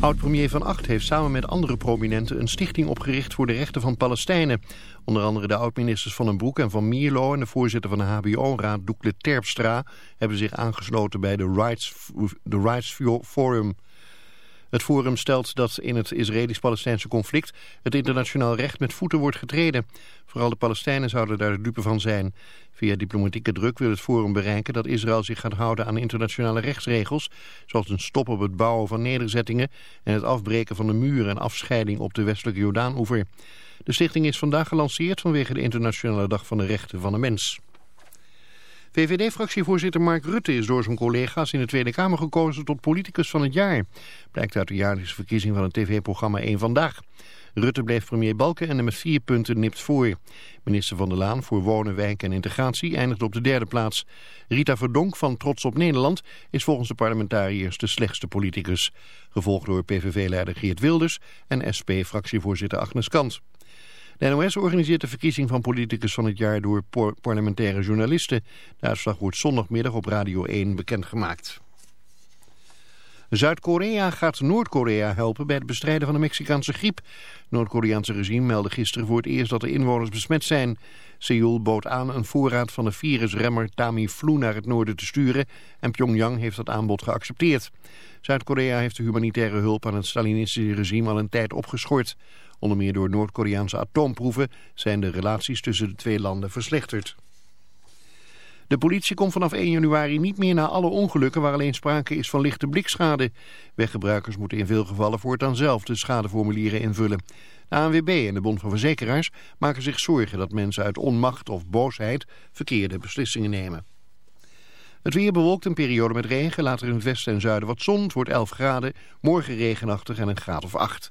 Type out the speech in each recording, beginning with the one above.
Oud-premier Van Acht heeft samen met andere prominenten een stichting opgericht voor de rechten van Palestijnen. Onder andere de oud-ministers Van den Broek en Van Mierlo en de voorzitter van de HBO-raad Doekle Terpstra hebben zich aangesloten bij de Rights, de Rights Forum. Het forum stelt dat in het Israëlisch-Palestijnse conflict het internationaal recht met voeten wordt getreden. Vooral de Palestijnen zouden daar de dupe van zijn. Via diplomatieke druk wil het forum bereiken dat Israël zich gaat houden aan internationale rechtsregels, zoals een stop op het bouwen van nederzettingen en het afbreken van de muren en afscheiding op de westelijke Jordaan-oever. De stichting is vandaag gelanceerd vanwege de Internationale Dag van de Rechten van de Mens. VVD-fractievoorzitter Mark Rutte is door zijn collega's in de Tweede Kamer gekozen tot politicus van het jaar. Blijkt uit de jaarlijkse verkiezing van het tv-programma 1 Vandaag. Rutte bleef premier Balken en er met vier punten nipt voor. Minister van der Laan voor Wonen, Wijk en Integratie eindigde op de derde plaats. Rita Verdonk van Trots op Nederland is volgens de parlementariërs de slechtste politicus. Gevolgd door PVV-leider Geert Wilders en SP-fractievoorzitter Agnes Kant. De NOS organiseert de verkiezing van politicus van het jaar door parlementaire journalisten. De uitslag wordt zondagmiddag op Radio 1 bekendgemaakt. Zuid-Korea gaat Noord-Korea helpen bij het bestrijden van de Mexicaanse griep. Noord-Koreaanse regime meldde gisteren voor het eerst dat de inwoners besmet zijn. Seoul bood aan een voorraad van de virusremmer Tamiflu naar het noorden te sturen en Pyongyang heeft dat aanbod geaccepteerd. Zuid-Korea heeft de humanitaire hulp aan het Stalinistische regime al een tijd opgeschort. Onder meer door Noord-Koreaanse atoomproeven zijn de relaties tussen de twee landen verslechterd. De politie komt vanaf 1 januari niet meer naar alle ongelukken waar alleen sprake is van lichte blikschade. Weggebruikers moeten in veel gevallen voortaan zelf de schadeformulieren invullen. De ANWB en de Bond van Verzekeraars maken zich zorgen dat mensen uit onmacht of boosheid verkeerde beslissingen nemen. Het weer bewolkt een periode met regen, later in het westen en zuiden wat zon. Het wordt 11 graden, morgen regenachtig en een graad of 8.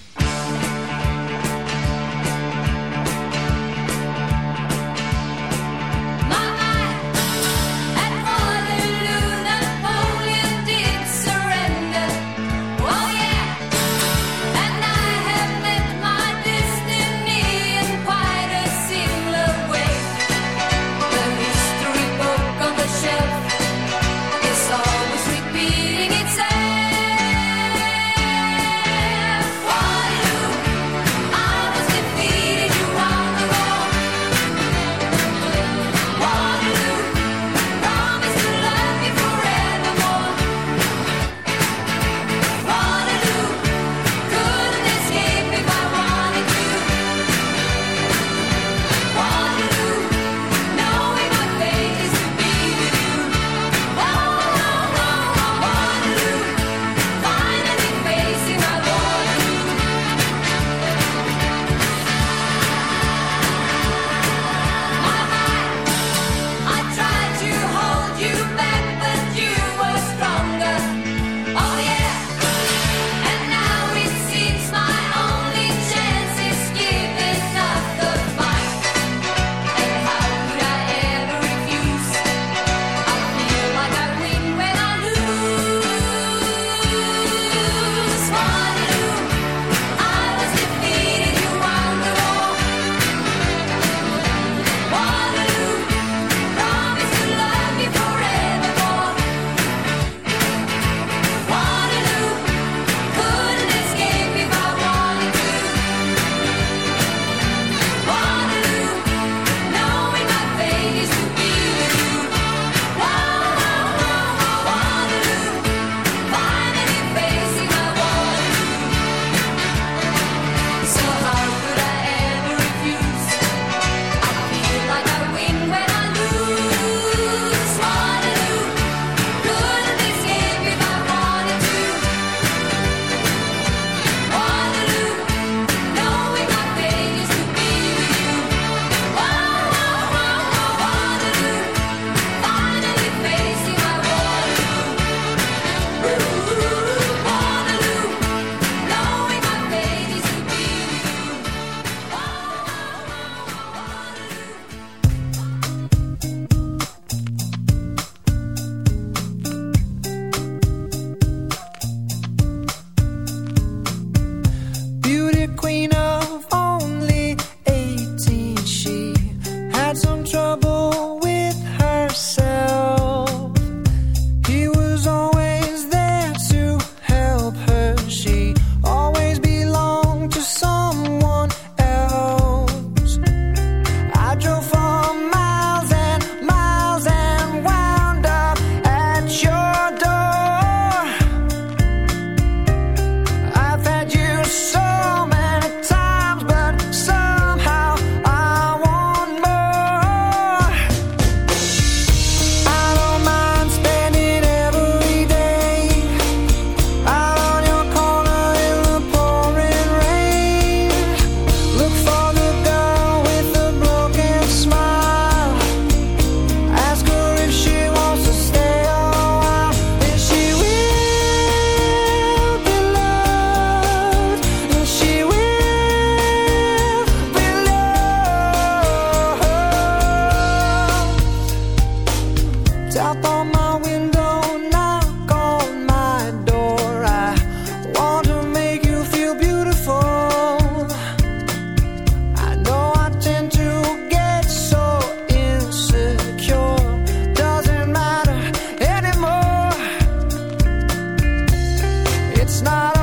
not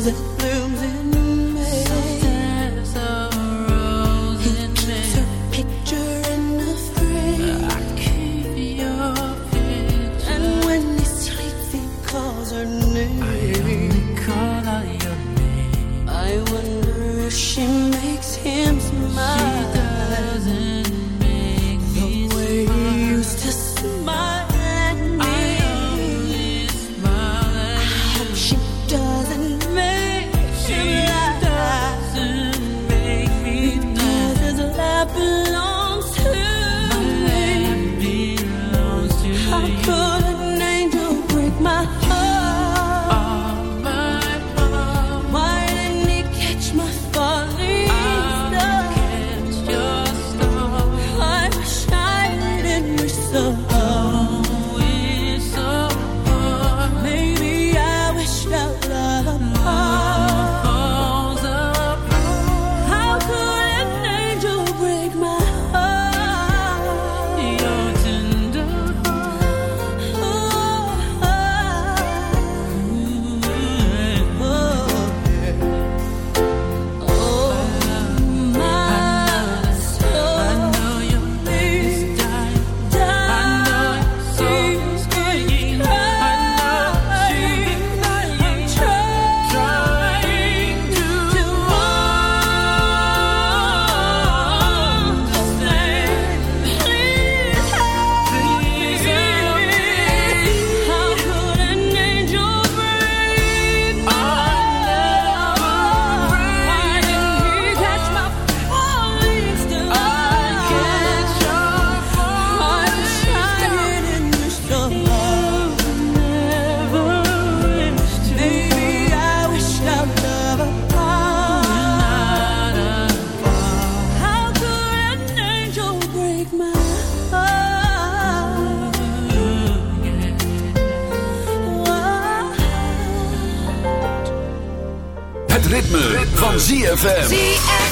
chosen ZFM.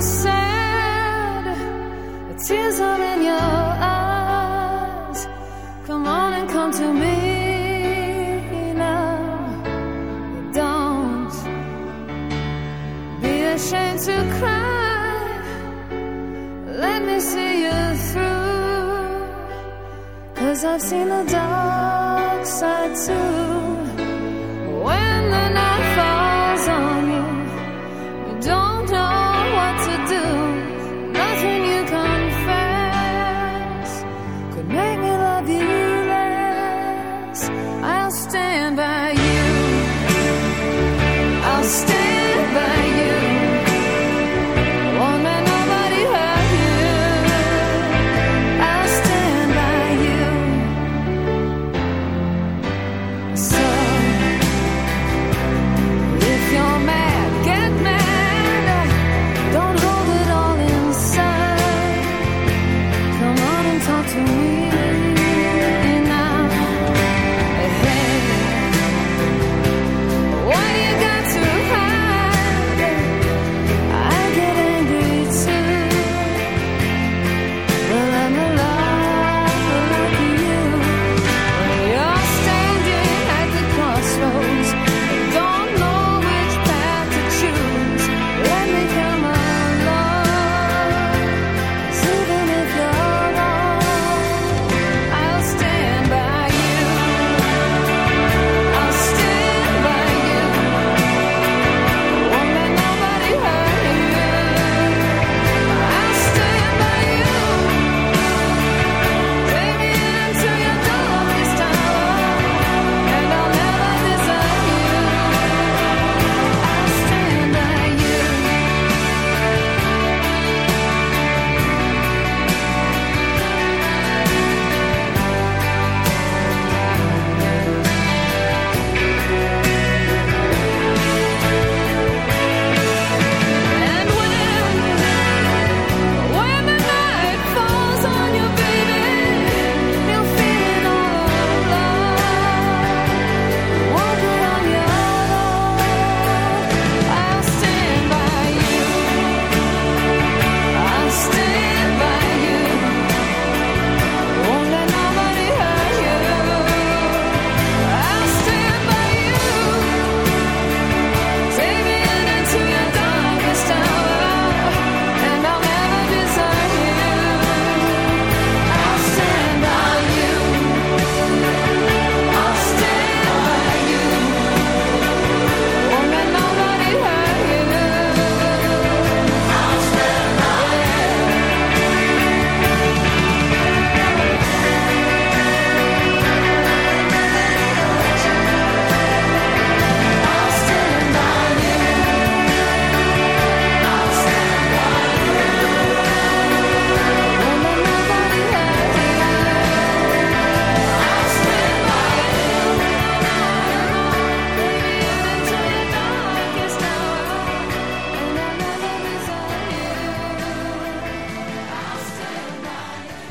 the.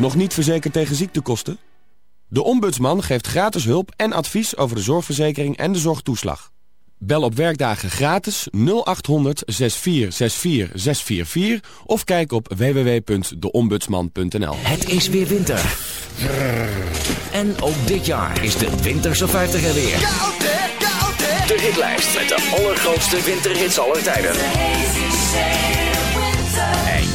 Nog niet verzekerd tegen ziektekosten? De Ombudsman geeft gratis hulp en advies over de zorgverzekering en de zorgtoeslag. Bel op werkdagen gratis 0800 6464 644 of kijk op www.deombudsman.nl. Het is weer winter. En ook dit jaar is de Winterse 50 er weer. De hitlijst met de allergrootste winterhits aller tijden.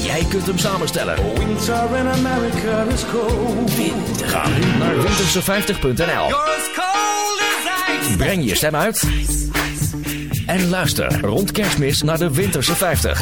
Jij kunt hem samenstellen. Winter in America is cold. Ga nu naar winterse50.nl. Breng je stem uit. En luister rond kerstmis naar de Winterse 50.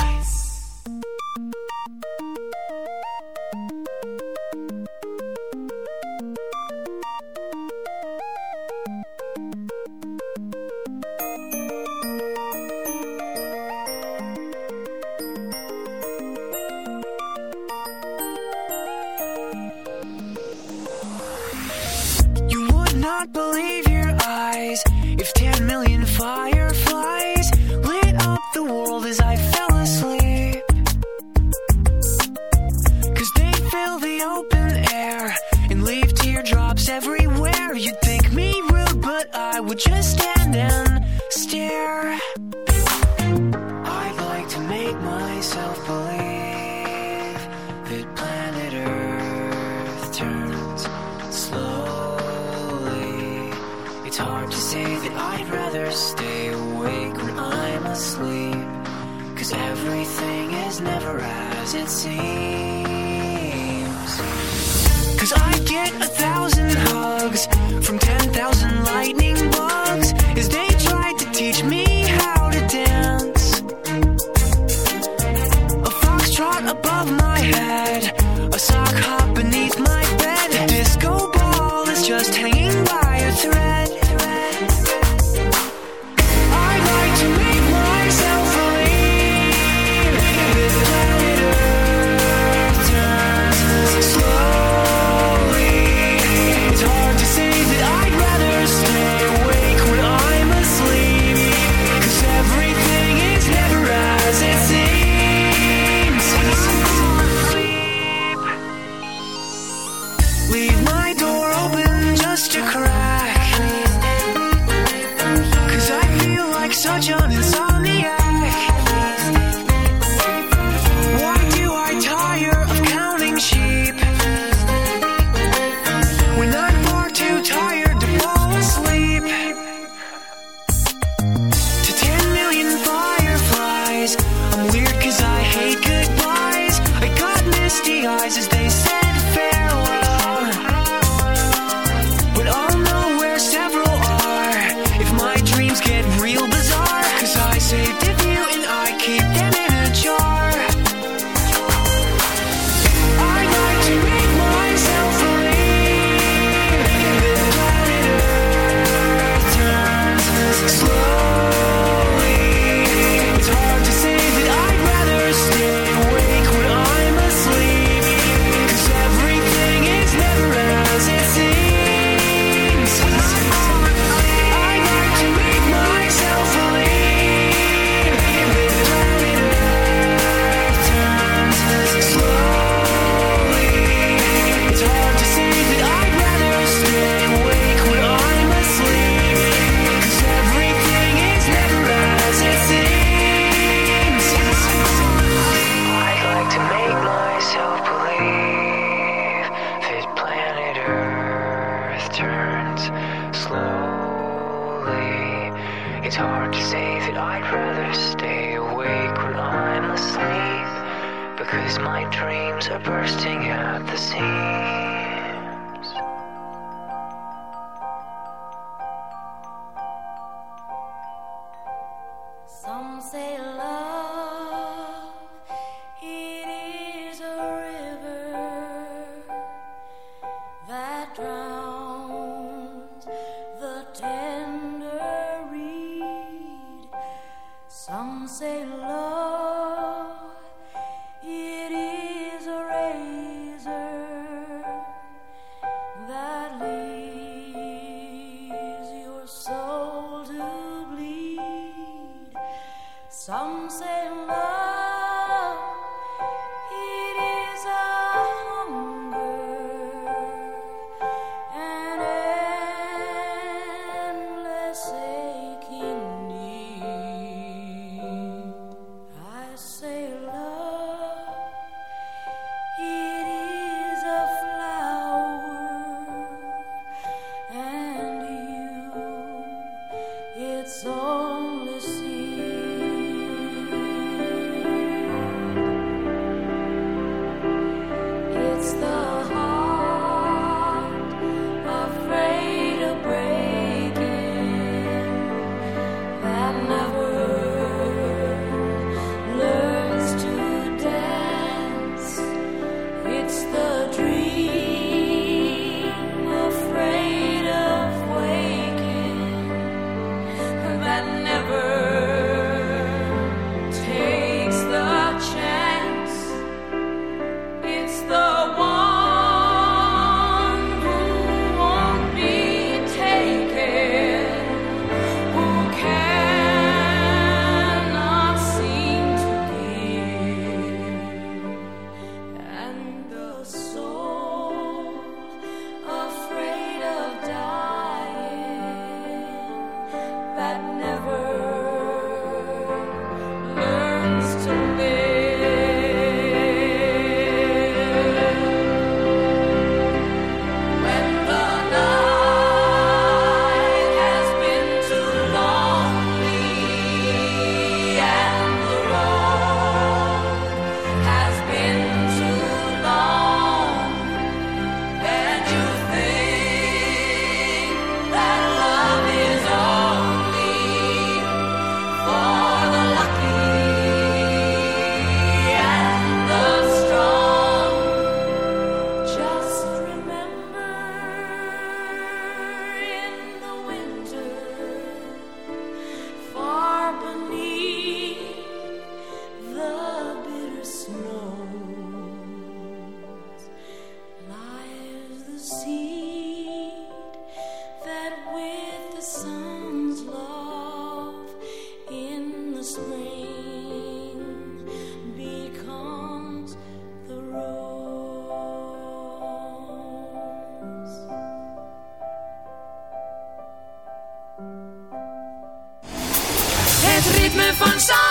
Stefan song.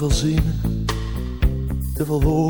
veel zingen, te veel woorden.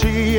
she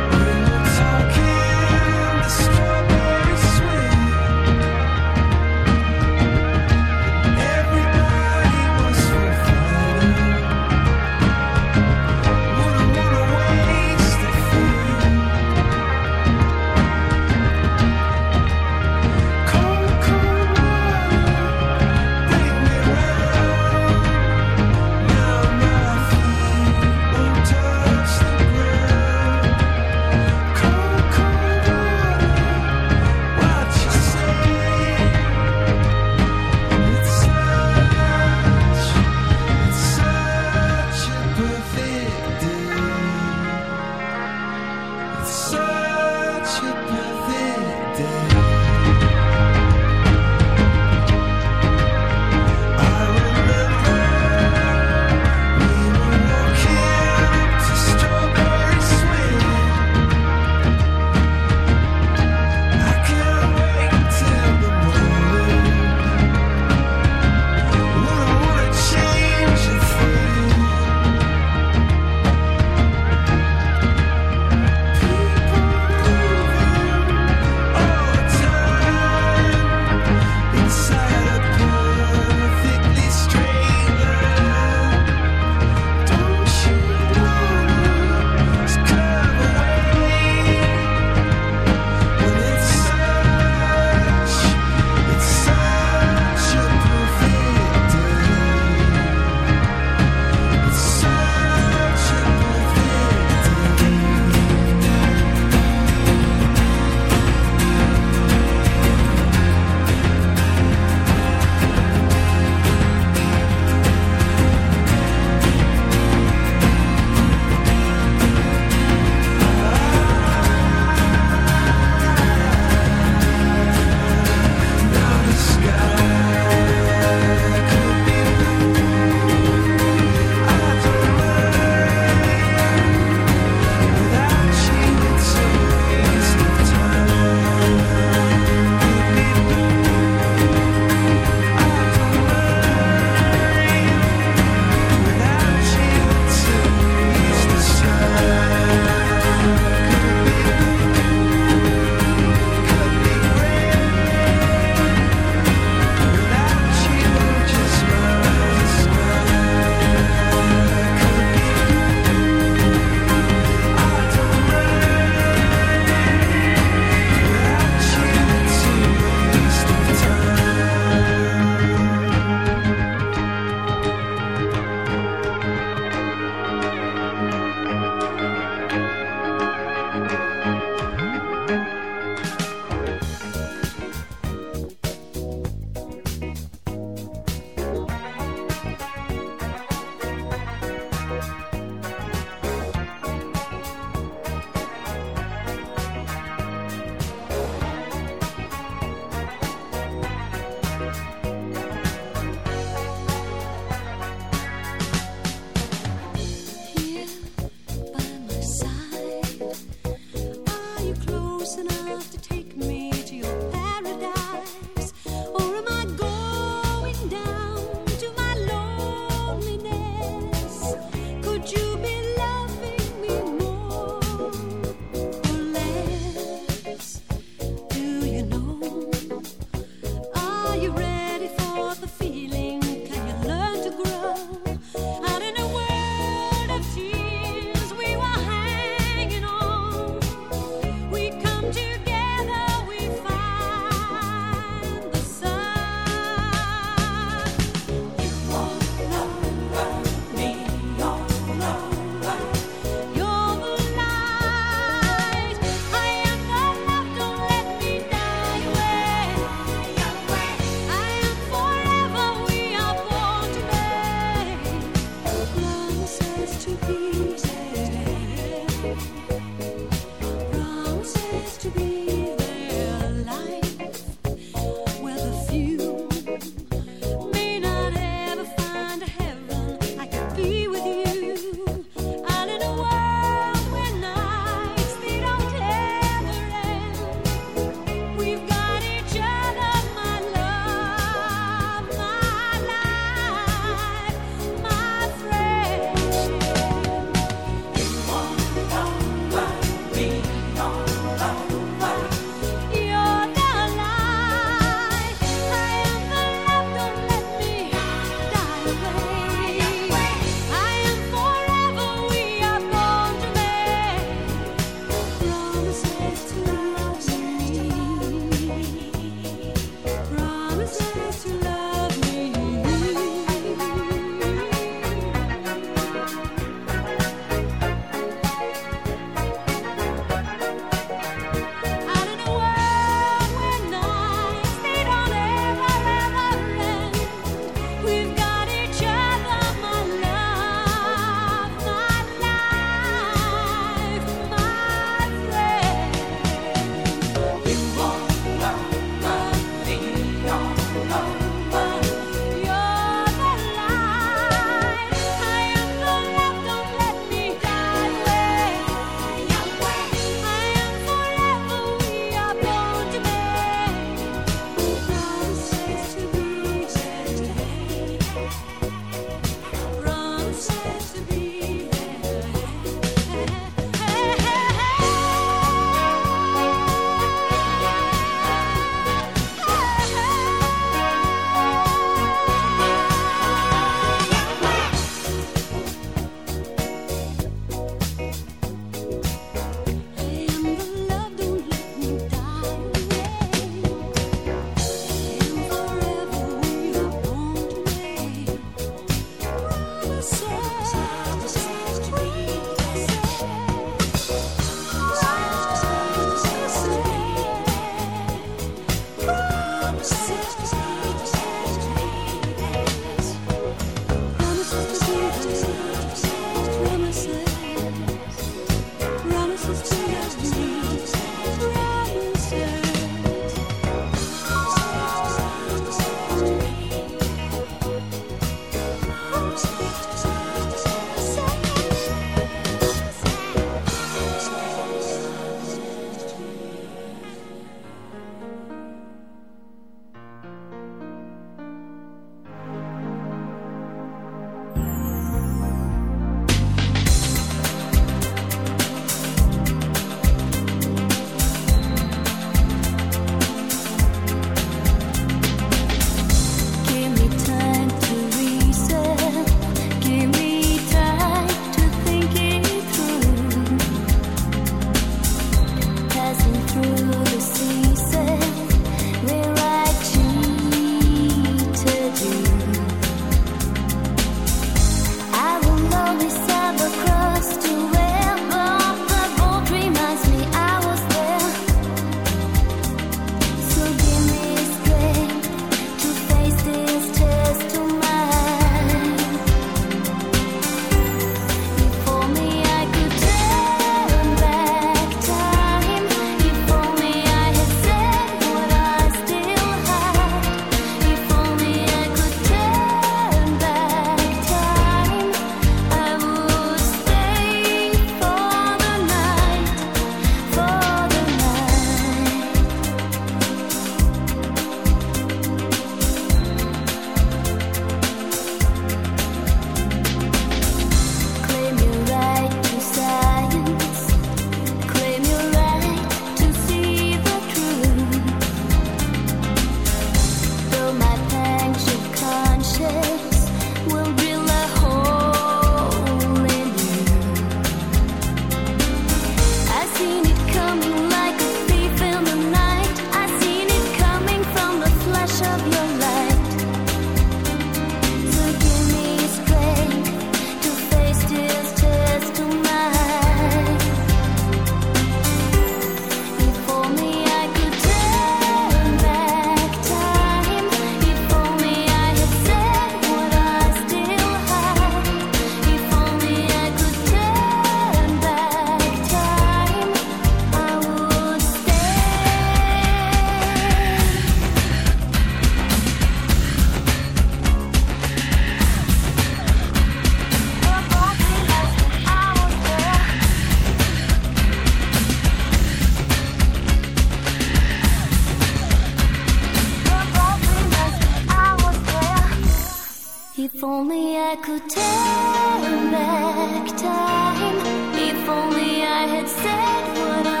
If only I could turn back time. If only I had said what I